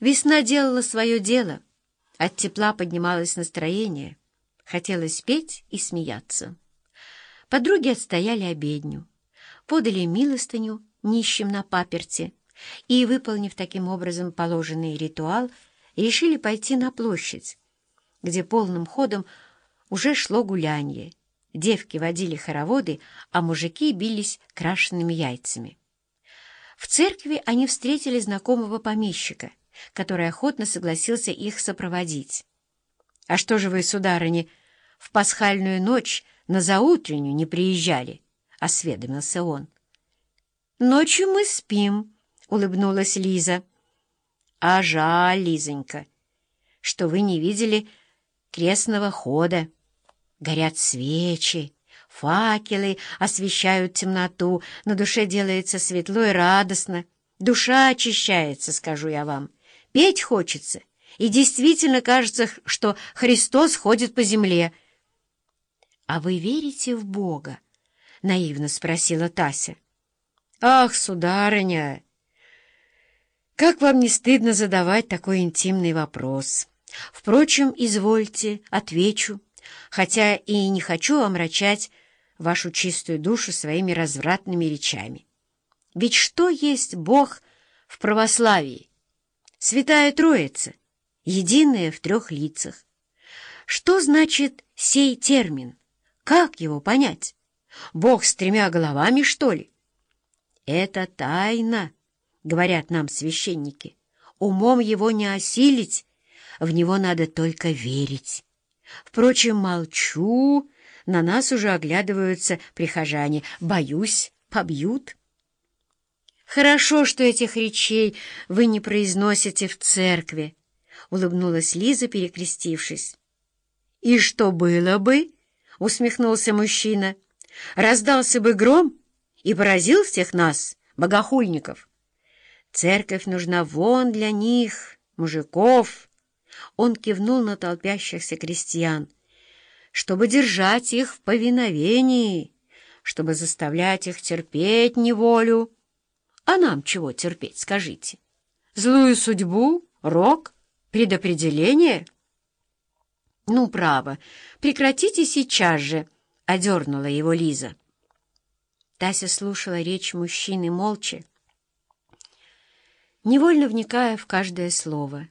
Весна делала свое дело. От тепла поднималось настроение. Хотелось петь и смеяться. Подруги отстояли обедню, подали милостыню нищим на паперте и, выполнив таким образом положенный ритуал, решили пойти на площадь, где полным ходом уже шло гулянье. Девки водили хороводы, а мужики бились крашенными яйцами. В церкви они встретили знакомого помещика, который охотно согласился их сопроводить. — А что же вы, сударыня, в пасхальную ночь на заутреннюю не приезжали? — осведомился он. — Ночью мы спим, — улыбнулась Лиза. — А жаль, Лизонька, что вы не видели крестного хода. Горят свечи, факелы освещают темноту, на душе делается светло и радостно. Душа очищается, скажу я вам. Петь хочется, и действительно кажется, что Христос ходит по земле. — А вы верите в Бога? — наивно спросила Тася. — Ах, сударыня! Как вам не стыдно задавать такой интимный вопрос? Впрочем, извольте, отвечу, хотя и не хочу омрачать вашу чистую душу своими развратными речами. Ведь что есть Бог в православии? Святая Троица, единая в трех лицах. Что значит сей термин? Как его понять? Бог с тремя головами, что ли? Это тайна, говорят нам священники. Умом его не осилить, в него надо только верить. Впрочем, молчу, на нас уже оглядываются прихожане. Боюсь, побьют. «Хорошо, что этих речей вы не произносите в церкви», — улыбнулась Лиза, перекрестившись. «И что было бы?» — усмехнулся мужчина. «Раздался бы гром и поразил всех нас, богохульников. Церковь нужна вон для них, мужиков». Он кивнул на толпящихся крестьян, чтобы держать их в повиновении, чтобы заставлять их терпеть неволю. А нам чего терпеть, скажите? Злую судьбу? Рок? Предопределение? Ну, право, прекратите сейчас же, — одернула его Лиза. Тася слушала речь мужчины молча, невольно вникая в каждое слово.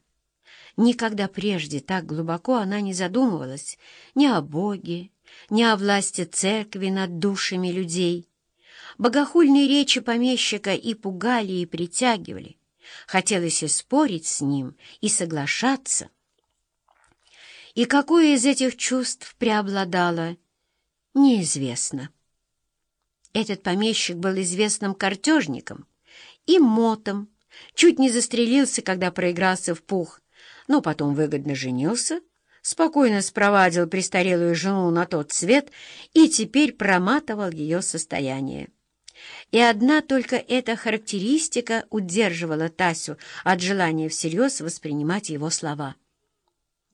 Никогда прежде так глубоко она не задумывалась ни о Боге, ни о власти церкви над душами людей. Богохульные речи помещика и пугали, и притягивали. Хотелось и спорить с ним, и соглашаться. И какое из этих чувств преобладало, неизвестно. Этот помещик был известным картежником и мотом, чуть не застрелился, когда проигрался в пух, но потом выгодно женился, спокойно спровадил престарелую жену на тот свет и теперь проматывал ее состояние. И одна только эта характеристика удерживала Тасю от желания всерьез воспринимать его слова.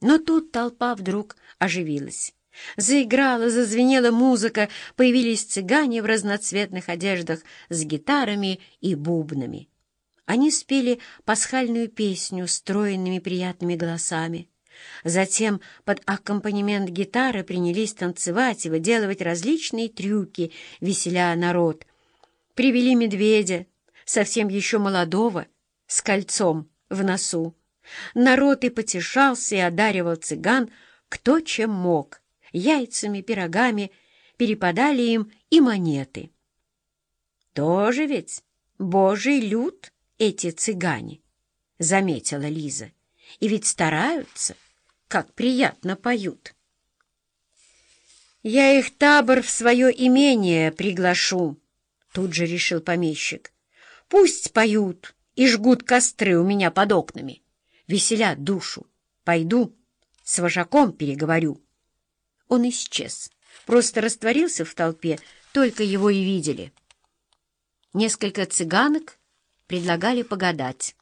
Но тут толпа вдруг оживилась. Заиграла, зазвенела музыка, появились цыгане в разноцветных одеждах с гитарами и бубнами. Они спели пасхальную песню стройными приятными голосами. Затем под аккомпанемент гитары принялись танцевать и выделывать различные трюки, веселя народ — Привели медведя, совсем еще молодого, с кольцом в носу. Народ и потешался, и одаривал цыган кто чем мог. Яйцами, пирогами перепадали им и монеты. «Тоже ведь божий люд эти цыгане», — заметила Лиза. «И ведь стараются, как приятно поют». «Я их табор в свое имение приглашу», Тут же решил помещик. Пусть поют и жгут костры у меня под окнами. Веселят душу. Пойду, с вожаком переговорю. Он исчез, просто растворился в толпе, только его и видели. Несколько цыганок предлагали погадать.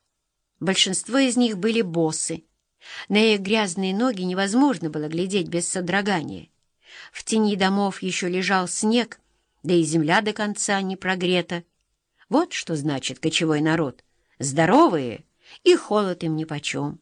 Большинство из них были боссы. На их грязные ноги невозможно было глядеть без содрогания. В тени домов еще лежал снег, да и земля до конца не прогрета. Вот что значит кочевой народ. Здоровые, и холод им нипочем.